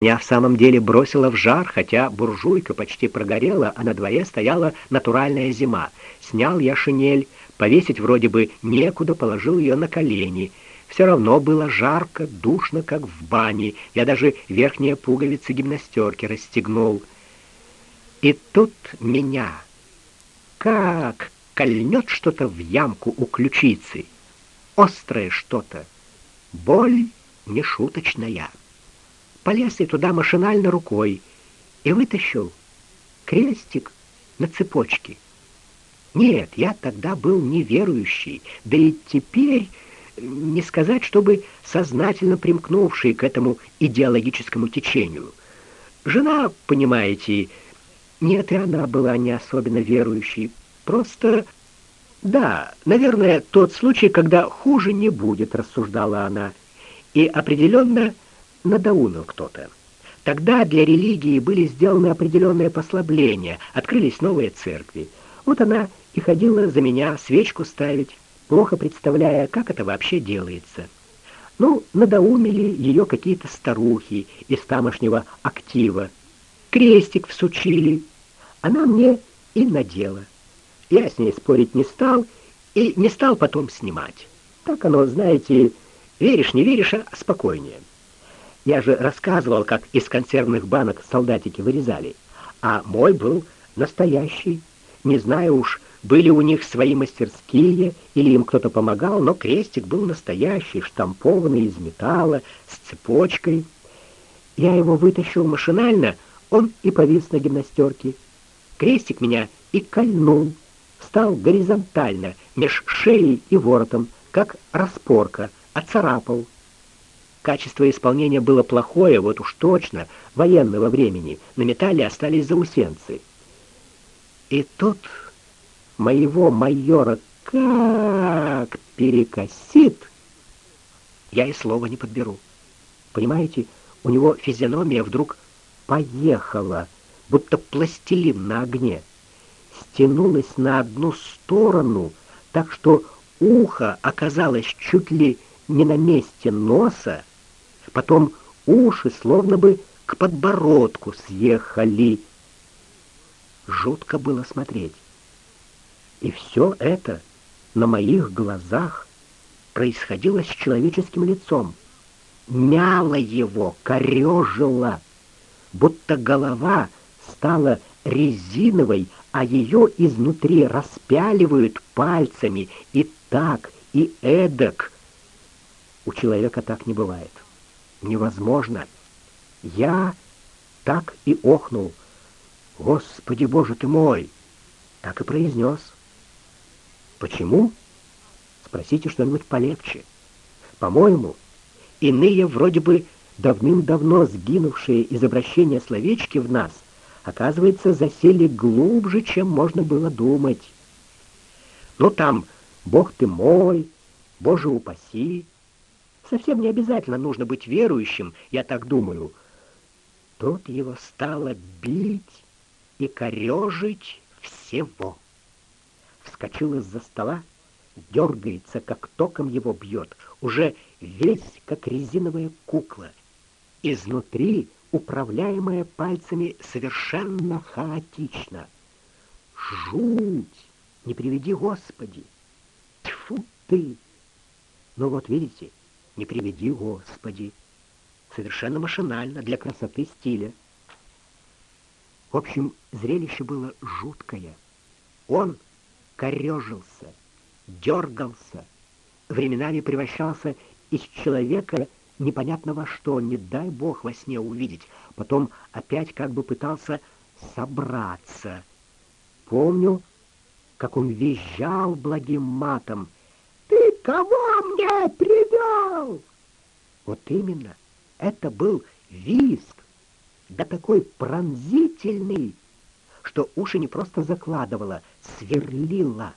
Меня в самом деле бросило в жар, хотя буржуйка почти прогорела, а на дворе стояла натуральная зима. Снял я шинель, повесить вроде бы некуда, положил ее на колени. Все равно было жарко, душно, как в бане. Я даже верхние пуговицы гимнастерки расстегнул. И тут меня как кольнет что-то в ямку у ключицы. Острое что-то. Боль нешуточная полез я туда машинально рукой и вытащил крестик на цепочке. Нет, я тогда был неверующий, да и теперь не сказать, чтобы сознательно примкнувший к этому идеологическому течению. Жена, понимаете, нет, и она была не особенно верующей. Просто да, наверное, тот случай, когда хуже не будет, рассуждала она. И определенно надоумил кто-то. Тогда для религии были сделаны определенные послабления, открылись новые церкви. Вот она и ходила за меня свечку ставить, плохо представляя, как это вообще делается. Ну, надоумили ее какие-то старухи из тамошнего актива. Крестик всучили. Она мне и надела. Я с ней спорить не стал и не стал потом снимать. Так оно, знаете, веришь, не веришь, а спокойнее. Я же рассказывал, как из консервных банок солдатики вырезали, а мой был настоящий. Не знаю уж, были у них свои мастерские или им кто-то помогал, но крестик был настоящий, штампованный из металла, с цепочкой. Я его вытащил машинально, он и повис на гимнастерке. Крестик меня и кольнул, встал горизонтально меж шеей и воротом, как распорка, оцарапал. Качество исполнения было плохое, вот уж точно, военного времени. На металле остались заусенцы. И тут моего майора как перекосит, я и слова не подберу. Понимаете, у него физиономия вдруг поехала, будто пластилин на огне. Стянулась на одну сторону, так что ухо оказалось чуть ли не на месте носа, Потом уши словно бы к подбородку съехали. Жутко было смотреть. И все это на моих глазах происходило с человеческим лицом. Мяло его, корежило, будто голова стала резиновой, а ее изнутри распяливают пальцами и так, и эдак. У человека так не бывает невозможно. Я так и охнул. Господи Боже ты мой! Так и произнес. Почему? Спросите что-нибудь полегче. По-моему, иные вроде бы давным-давно сгинувшие из обращения словечки в нас, оказывается, засели глубже, чем можно было думать. Ну там, Бог ты мой, Боже упаси, Совсем не обязательно нужно быть верующим, я так думаю. Тут его стало бить и корежить всего. Вскочил из-за стола, дергается, как током его бьет, уже весь как резиновая кукла. Изнутри управляемая пальцами совершенно хаотично. Жуть! Не приведи, Господи! Тьфу ты! Ну вот видите, не приведи, Господи. Совершенно машинально, для красоты стиля. В общем, зрелище было жуткое. Он корежился, дергался, временами превращался из человека непонятно во что, не дай бог во сне увидеть. Потом опять как бы пытался собраться. Помню, как он визжал благим матом. «Ты кого мне привел?» Вот именно, это был визг, да такой пронзительный, что уши не просто закладывало, сверлило.